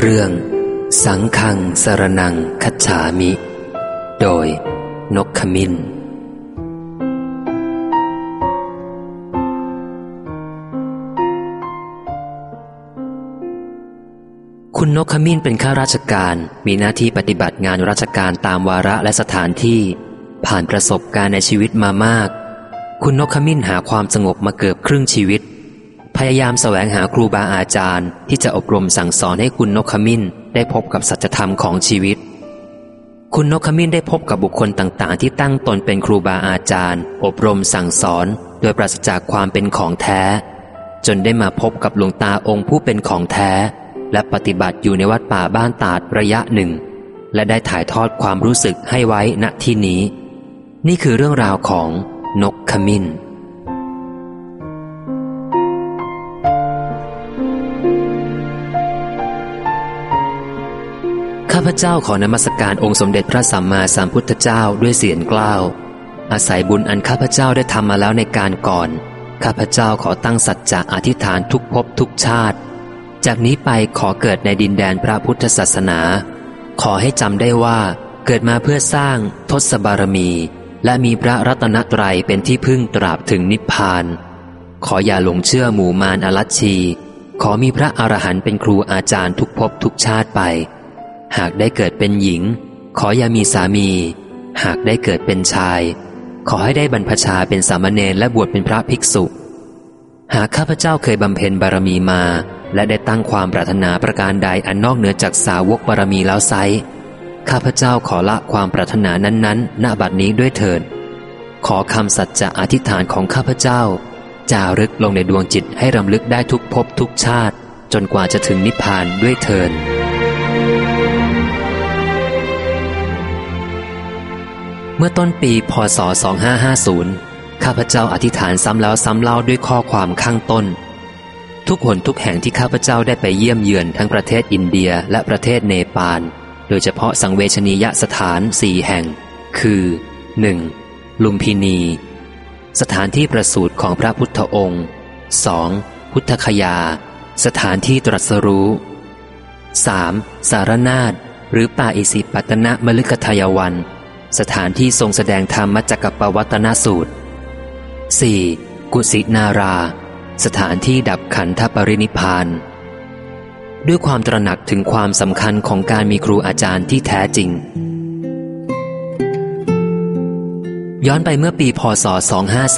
เรื่อง สังคังสรนังคัจฉามิ โดย นกขมินคุณนกขมิ้นเป็นข้าราชการมีหน้าที่ปฏิบัติงานราชการตามวาระและสถานที่ ผ่านประสบการณ์ในชีวิตมามาก คุณนกขมิ้นหาความสงบมาเกือบครึ่งชีวิต พยายามแสวงหาครูบาอาจารย์ ที่จะอบรมสั่งสอนให้คุณนกขมิ้นได้พบกับสัจธรรมของชีวิต คุณนกขมิ้นได้พบกับบุคคลต่างๆ ที่ตั้งตนเป็นครูบาอาจารย์ อบรมสั่งสอน โดยปราศจากความเป็นของแท้ จนได้มาพบกับหลวงตาองค์ผู้เป็นของแท้ และปฏิบัติอยู่ในวัดป่าบ้านตาดระยะหนึ่ง และได้ถ่ายทอดความรู้สึกให้ไว้ณที่นี้ นี่คือเรื่องราวของนกขมิ้น พเจ้าขอนมัสการองค์สมเด็จพระสัมมาสัมพุทธเจ้าด้วยเสียงกล้าว อาศัยบุญอันข้าพเจ้าได้ทำมาแล้วในการก่อน ข้าพเจ้าขอตั้งสัจจะอธิษฐานทุกภพทุกชาติ จากนี้ไปขอเกิดในดินแดนพระพุทธศาสนา ขอให้จำได้ว่าเกิดมาเพื่อสร้างทศบารมี และมีพระรัตนตรัยเป็นที่พึ่งตราบถึงนิพพาน ขออย่าหลงเชื่อหมู่มารอลัชชี ขอมีพระอรหันต์เป็นครูอาจารย์ทุกภพทุกชาติไป หากได้เกิดเป็นหญิง ขออย่ามีสามี หากได้เกิดเป็นชาย ขอให้ได้บรรพชาเป็นสามเณรและบวชเป็นพระภิกษุ หากข้าพเจ้าเคยบำเพ็ญบารมีมา และได้ตั้งความปรารถนาประการใดอันนอกเหนือจากสาวกบารมีแล้วไซข้าพเจ้าขอละความปรารถนานั้นๆณบัดนี้ด้วยเถิด ขอคำสัจจะอธิษฐานของข้าพเจ้า จารึกลงในดวงจิตให้รำลึกได้ทุกภพทุกชาติ จนกว่าจะถึงนิพพานด้วยเถิด มื่อต้นปีพศ 2550 ข้าพเจ้าอธิษฐานซ้ำแล้วซ้ำเล่าด้วยข้อความข้างต้น ทุกหนทุกแห่งที่ข้าพเจ้าได้ไปเยี่ยมเยือนทั้งประเทศอินเดียและประเทศเนปาล โดยเฉพาะสังเวชนียสถานสี่แห่ง คือ 1. ลุมพินี สถานที่ประสูติของพระพุทธองค์ 2. พุทธคยา สถานที่ตรัสรู้ 3. สารนาฏหรือป่าอิสิปัตนะมฤคทายวัน สถานที่ทรงแสดงธรรมจักรปวัตนสูตร 4. กุสินารา สถานที่ดับขันธปรินิพาน ด้วยความตระหนักถึงความสำคัญของการมีครูอาจารย์ที่แท้จริง ย้อนไปเมื่อปีพศ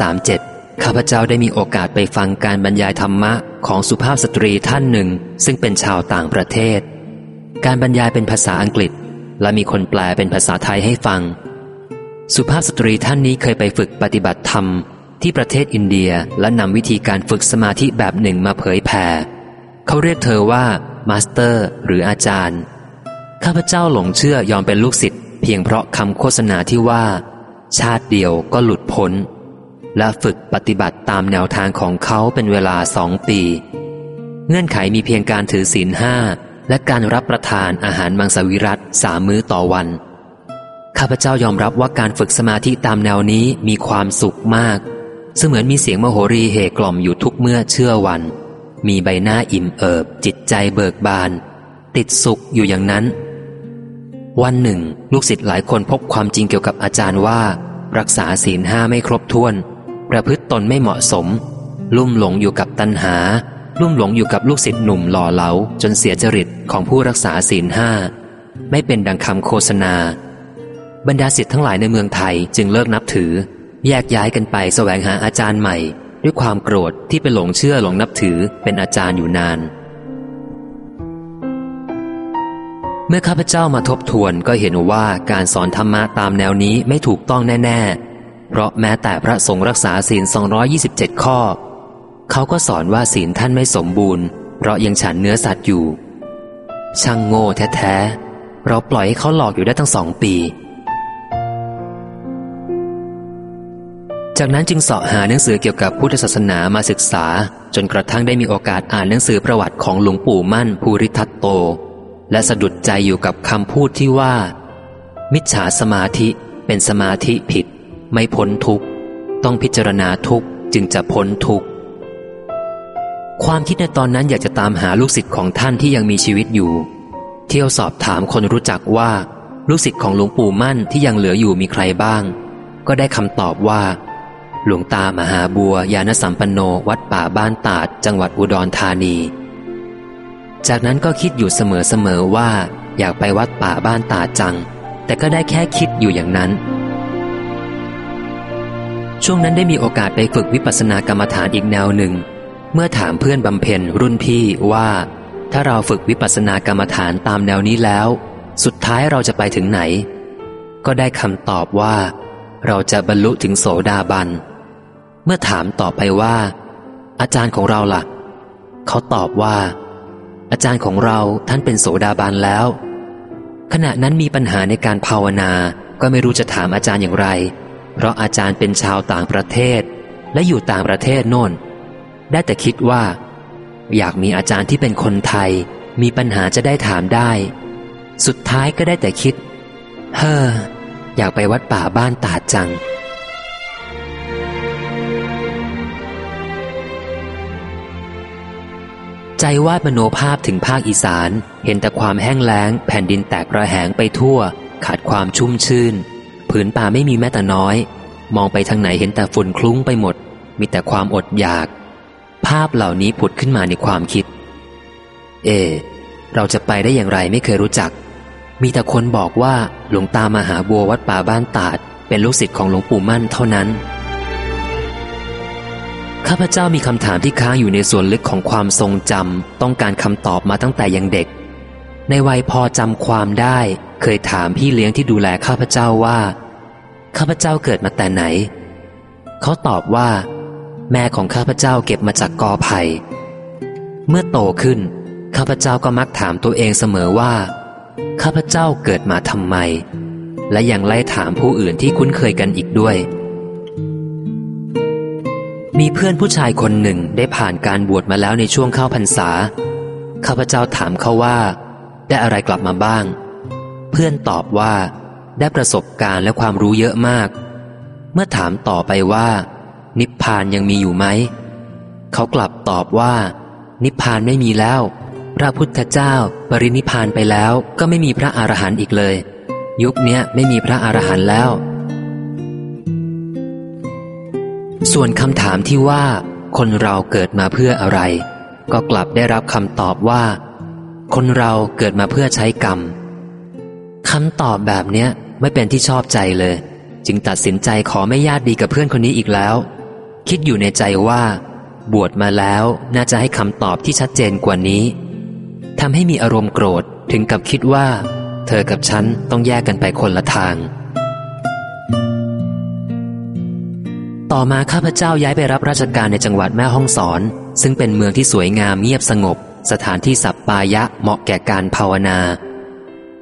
2537 ข้าพเจ้าได้มีโอกาสไปฟังการบรรยายธรรมะของสุภาพสตรีท่านหนึ่ง ซึ่งเป็นชาวต่างประเทศ การบรรยายเป็นภาษาอังกฤษ และมีคนแปลเป็นภาษาไทยให้ฟัง สุภาพสตรีท่านนี้เคยไปฝึกปฏิบัติธรรม ที่ประเทศอินเดียและนำวิธีการฝึกสมาธิแบบหนึ่งมาเผยแผ่เขาเรียกเธอว่า master หรืออาจารย์ ข้าพเจ้าหลงเชื่อยอมเป็นลูกศิษย์เพียงเพราะคำโฆษณาที่ว่า ชาติเดียวก็หลุดพ้น และฝึกปฏิบัติตามแนวทางของเขาเป็นเวลาสองปี เงื่อนไขมีเพียงการถือศีลห้า และการรับประทานอาหารมังสวิรัตสามมื้อต่อวัน ข้าพเจ้ายอมรับว่าการฝึกสมาธิตามแนวนี้มีความสุขมาก เสมือนมีเสียงมโหรีเหกล่อมอยู่ทุกเมื่อเชื่อวัน มีใบหน้าอิ่มเอิบ จิตใจเบิกบาน ติดสุขอยู่อย่างนั้น วันหนึ่ง ลูกศิษย์หลายคนพบความจริงเกี่ยวกับอาจารย์ว่า รักษาศีลห้าไม่ครบถ้วน ประพฤติตนไม่เหมาะสม ลุ่มหลงอยู่กับตัณหา ลุ่มหลงอยู่กับลูกศิษย์หนุ่มหล่อเหลาจนเสียจริตของผู้รักษาศีลห้าไม่เป็นดังคำโฆษณา บรรดาศิษย์ทั้งหลายในเมืองไทยจึงเลิกนับถือ แยกย้ายกันไปแสวงหาอาจารย์ใหม่ ด้วยความโกรธที่ไปหลงเชื่อหลงนับถือเป็นอาจารย์อยู่นาน เมื่อข้าพเจ้ามาทบทวนก็เห็นว่าการสอนธรรมะตามแนวนี้ไม่ถูกต้องแน่ ๆ เพราะแม้แต่พระสงฆ์รักษาศีล 227 ข้อ เขาก็สอนว่าศีลท่านไม่สมบูรณ์ เพราะยังฉันเนื้อสัตว์อยู่ ช่างโง่แท้ๆ เราปล่อยให้เขาหลอกอยู่ได้ตั้งสองปี จากนั้นจึงเสาะหาหนังสือเกี่ยวกับพุทธศาสนามาศึกษา จนกระทั่งได้มีโอกาสอ่านหนังสือประวัติของหลวงปู่มั่นภูริทัตโต และสะดุดใจอยู่กับคำพูดที่ว่า มิจฉาสมาธิเป็นสมาธิผิด ไม่พ้นทุกข์ ต้องพิจารณาทุกข์จึงจะพ้นทุกข์ ความคิดในตอนนั้นอยากจะตามหาลูกศิษย์ของท่านที่ยังมีชีวิตอยู่ เที่ยวสอบถามคนรู้จักว่า ลูกศิษย์ของหลวงปู่มั่นที่ยังเหลืออยู่มีใครบ้าง ก็ได้คำตอบว่า หลวงตามหาบัวยานสัมปันโนวัดป่าบ้านตาด จังหวัดอุดรธานี จากนั้นก็คิดอยู่เสมอๆว่า อยากไปวัดป่าบ้านตาดจัง แต่ก็ได้แค่คิดอยู่อย่างนั้นช่วงนั้นได้มีโอกาสไปฝึกวิปัสสนากรรมฐานอีกแนวหนึ่ง เมื่อถามเพื่อนบำเพ็ญรุ่นพี่ว่า ถ้าเราฝึกวิปัสสนากรรมฐานตามแนวนี้แล้ว สุดท้ายเราจะไปถึงไหน ก็ได้คำตอบว่า เราจะบรรลุถึงโสดาบัน เมื่อถามต่อไปว่า อาจารย์ของเราล่ะ เขาตอบว่า อาจารย์ของเราท่านเป็นโสดาบันแล้ว ขณะนั้นมีปัญหาในการภาวนาก็ไม่รู้จะถามอาจารย์อย่างไร เพราะอาจารย์เป็นชาวต่างประเทศ และอยู่ต่างประเทศโน่น ได้แต่คิดว่า อยากมีอาจารย์ที่เป็นคนไทย มีปัญหาจะได้ถามได้ สุดท้ายก็ได้แต่คิด เฮ้อ อยากไปวัดป่าบ้านตาจัง ใจวาดมโนภาพถึงภาคอีสาน เห็นแต่ความแห้งแล้ง แผ่นดินแตกระแหงไปทั่ว ขาดความชุ่มชื่น ผืนป่าไม่มีแม้แต่น้อย มองไปทางไหนเห็นแต่ฝุ่นคลุ้งไปหมด มีแต่ความอดอยาก ภาพเหล่านี้ผุดขึ้นมาในความคิด เอ เราจะไปได้อย่างไรไม่เคยรู้จัก มีแต่คนบอกว่าหลวงตามหาบัววัดป่าบ้านตาด เป็นลูกศิษย์ของหลวงปู่มั่นเท่านั้น ข้าพเจ้ามีคำถามที่ค้างอยู่ในส่วนลึกของความทรงจำต้องการคำตอบมาตั้งแต่ยังเด็ก ในวัยพอจำความได้ เคยถามพี่เลี้ยงที่ดูแลข้าพเจ้าว่า ข้าพเจ้าเกิดมาแต่ไหน เขาตอบว่า แม่ของข้าพเจ้าเก็บมาจากกอไผ่เมื่อโตขึ้น ข้าพเจ้าก็มักถามตัวเองเสมอว่า ข้าพเจ้าเกิดมาทำไม และยังไล่ถามผู้อื่นที่คุ้นเคยกันอีกด้วย มีเพื่อนผู้ชายคนหนึ่งได้ผ่านการบวชมาแล้วในช่วงเข้าพรรษา ข้าพเจ้าถามเขาว่า ได้อะไรกลับมาบ้าง เพื่อนตอบว่า ได้ประสบการณ์และความรู้เยอะมาก เมื่อถามต่อไปว่า นิพพานยังมีอยู่ไหม เขากลับตอบว่า นิพพานไม่มีแล้ว พระพุทธเจ้าปรินิพพานไปแล้ว ก็ไม่มีพระอรหันต์อีกเลย ยุคเนี้ยไม่มีพระอรหันต์แล้ว ส่วนคำถามที่ว่า คนเราเกิดมาเพื่ออะไร ก็กลับได้รับคำตอบว่า คนเราเกิดมาเพื่อใช้กรรมคำตอบแบบเนี้ยไม่เป็นที่ชอบใจเลย จึงตัดสินใจขอไม่ญาติดีกับเพื่อนคนนี้อีกแล้ว คิดอยู่ในใจว่า บวชมาแล้วน่าจะให้คำตอบที่ชัดเจนกว่านี้ทำให้มีอารมณ์โกรธถึงกับคิดว่า เธอกับฉันต้องแยกกันไปคนละทาง ต่อมาข้าพเจ้าย้ายไปรับราชการในจังหวัดแม่ฮ่องสอน ซึ่งเป็นเมืองที่สวยงามเงียบสงบ สถานที่สัปปายะเหมาะแก่การภาวนา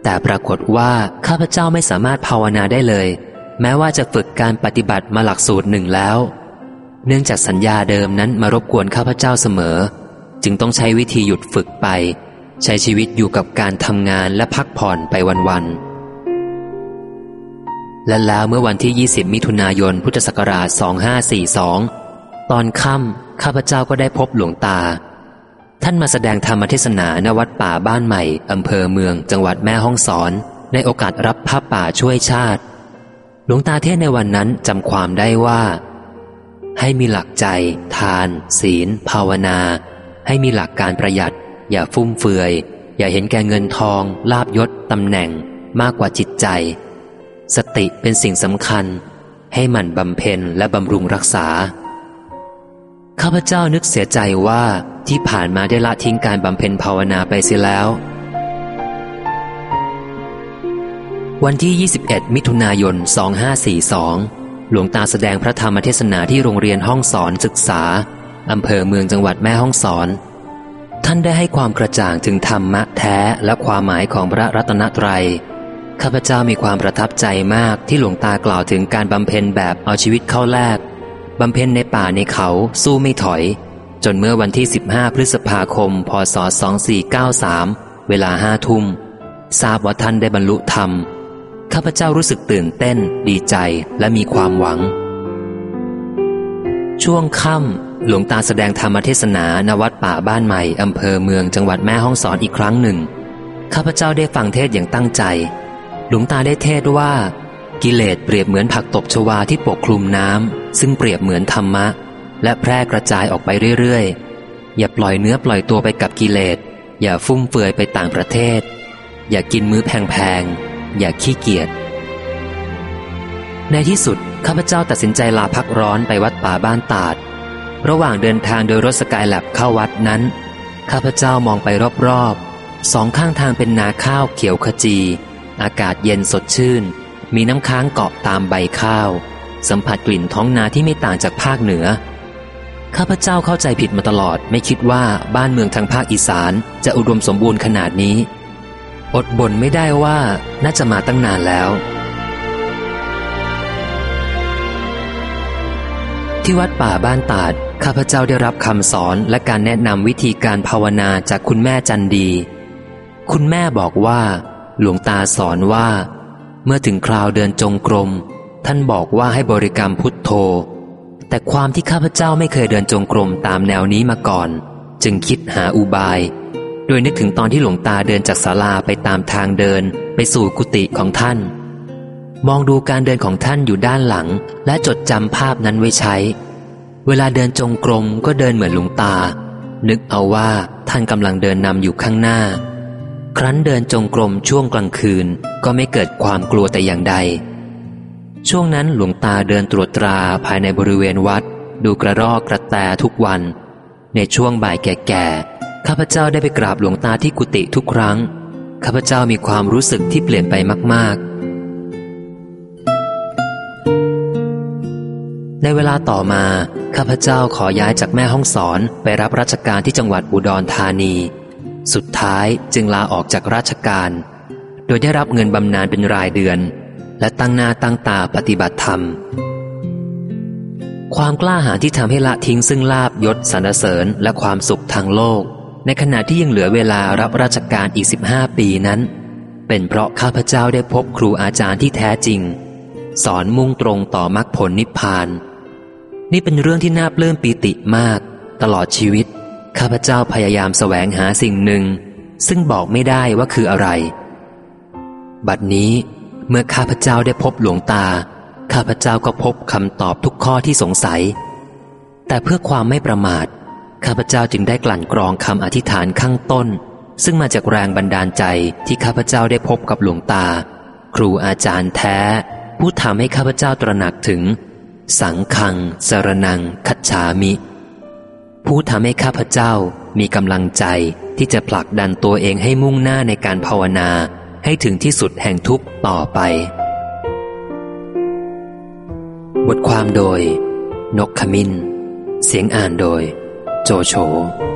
แต่ปรากฏว่าข้าพเจ้าไม่สามารถภาวนาได้เลย แม้ว่าจะฝึกการปฏิบัติมาหลักสูตรหนึ่งแล้ว เนื่องจากสัญญาเดิมนั้นมารบกวนข้าพเจ้าเสมอ จึงต้องใช้วิธีหยุดฝึกไป ใช้ชีวิตอยู่กับการทำงานและพักผ่อนไปวันๆและแล้วเมื่อวันที่ 20 มิถุนายนพุทธศักราช 2542 ตอนค่ำข้าพเจ้าก็ได้พบหลวงตา ท่านมาแสดงธรรมเทศนาณวัดป่าบ้านใหม่อำเภอเมือง จังหวัดแม่ฮ่องสอน ในโอกาสรับผ้าป่าช่วยชาติ หลวงตาเทศในวันนั้นจำความได้ว่า ให้มีหลักใจ ทาน ศีล ภาวนา ให้มีหลักการประหยัด อย่าฟุ่มเฟือย อย่าเห็นแก่เงินทอง ลาบยศตำแหน่งมากกว่าจิตใจ สติเป็นสิ่งสำคัญ ให้มันบำเพ็ญและบำรุงรักษา ข้าพเจ้านึกเสียใจว่าที่ผ่านมาได้ละทิ้งการบำเพ็ญภาวนาไปเสียแล้ว วันที่ 21 มิถุนายน 2542 หลวงตาแสดงพระธรรมเทศนาที่โรงเรียนห้องสอนศึกษาอำเภอเมืองจังหวัดแม่ห้องสอน ท่านได้ให้ความกระจ่างถึงธรรมะแท้และความหมายของพระรัตนตรัยข้าพเจ้ามีความประทับใจมากที่หลวงตากล่าวถึงการบำเพ็ญแบบเอาชีวิตเข้าแลกบำเพ็ญในป่าในเขาสู้ไม่ถอย จนเมื่อวันที่ 15 พฤษภาคม พศ 2493 เวลาห้าทุ่มทราบว่าท่านได้บรรลุธรรม ข้าพเจ้ารู้สึกตื่นเต้น ดีใจและมีความหวัง ช่วงค่ำหลวงตาแสดงธรรมเทศนาณวัดป่าบ้านใหม่อำเภอเมืองจังหวัดแม่ฮ่องสอนอีกครั้งหนึ่ง ข้าพเจ้าได้ฟังเทศอย่างตั้งใจ หลวงตาได้เทศว่า กิเลสเปรียบเหมือนผักตบชวาที่ปกคลุมน้ำซึ่งเปรียบเหมือนธรรมะ และแพร่กระจายออกไปเรื่อยๆ อย่าปล่อยเนื้อปล่อยตัวไปกับกิเลส อย่าฟุ่มเฟือยไปต่างประเทศ อย่ากินมื้อแพงๆ อย่าขี้เกียจ ในที่สุด ข้าพเจ้าตัดสินใจลาพักร้อนไปวัดป่าบ้านตาด ระหว่างเดินทางโดยรถสกายแลบเข้าวัดนั้น ข้าพเจ้ามองไปรอบๆ สองข้างทางเป็นนาข้าวเขียวขจี อากาศเย็นสดชื่น มีน้ำค้างเกาะตามใบข้าว สัมผัสกลิ่นท้องนาที่ไม่ต่างจากภาคเหนือ ข้าพเจ้าเข้าใจผิดมาตลอด ไม่คิดว่าบ้านเมืองทางภาคอีสานจะอุดมสมบูรณ์ขนาดนี้ อดบ่นไม่ได้ว่าน่าจะมาตั้งนานแล้ว ที่วัดป่าบ้านตาด ข้าพเจ้าได้รับคำสอนและการแนะนำวิธีการภาวนาจากคุณแม่จันดี คุณแม่บอกว่า หลวงตาสอนว่า เมื่อถึงคราวเดินจงกรม ท่านบอกว่าให้บริกรรมพุทโธ แต่ความที่ข้าพเจ้าไม่เคยเดินจงกรมตามแนวนี้มาก่อน จึงคิดหาอุบาย โดยนึกถึงตอนที่หลวงตาเดินจากศาลาไปตามทางเดิน ไปสู่กุฏิของท่าน มองดูการเดินของท่านอยู่ด้านหลัง และจดจำภาพนั้นไว้ใช้ เวลาเดินจงกรมก็เดินเหมือนหลวงตา นึกเอาว่าท่านกำลังเดินนำอยู่ข้างหน้า ครั้นเดินจงกรมช่วงกลางคืนก็ไม่เกิดความกลัวแต่อย่างใด ช่วงนั้นหลวงตาเดินตรวจตราภายในบริเวณวัด ดูกระรอกกระแตทุกวัน ในช่วงบ่ายแก่ๆ ข้าพเจ้าได้ไปกราบหลวงตาที่กุฏิทุกครั้ง ข้าพเจ้ามีความรู้สึกที่เปลี่ยนไปมาก ๆ ในเวลาต่อมา ข้าพเจ้าขอย้ายจากแม่ห้องสอนไปรับราชการที่จังหวัดอุดรธานี สุดท้ายจึงลาออกจากราชการ โดยได้รับเงินบำนาญเป็นรายเดือน และตั้งหน้าตั้งตาปฏิบัติธรรมความกล้าหาญที่ทำให้ละทิ้งซึ่งลาบยศสรรเสริญและความสุขทางโลก ในขณะที่ยังเหลือเวลารับราชการอีก 15 ปีนั้น เป็นเพราะข้าพเจ้าได้พบครูอาจารย์ที่แท้จริง สอนมุ่งตรงต่อมรรคผลนิพพาน นี่เป็นเรื่องที่น่าปลื้มปีติมาก ตลอดชีวิต ข้าพเจ้าพยายามแสวงหาสิ่งหนึ่ง ซึ่งบอกไม่ได้ว่าคืออะไร บัดนี้เมื่อข้าพเจ้าได้พบหลวงตา ข้าพเจ้าก็พบคำตอบทุกข้อที่สงสัย แต่เพื่อความไม่ประมาท ข้าพเจ้าจึงได้กลั่นกรองคำอธิษฐานข้างต้น ซึ่งมาจากแรงบันดาลใจที่ข้าพเจ้าได้พบกับหลวงตา ครูอาจารย์แท้ ผู้ทำให้ข้าพเจ้าตระหนักถึง สังคัง สรนังคัจฉามิ ผู้ทำให้ข้าพเจ้ามีกำลังใจที่จะผลักดันตัวเองให้มุ่งหน้าในการภาวนาให้ถึงที่สุดแห่งทุกข์ต่อไป บทความโดย นกขมินเสียงอ่านโดย โจโฉ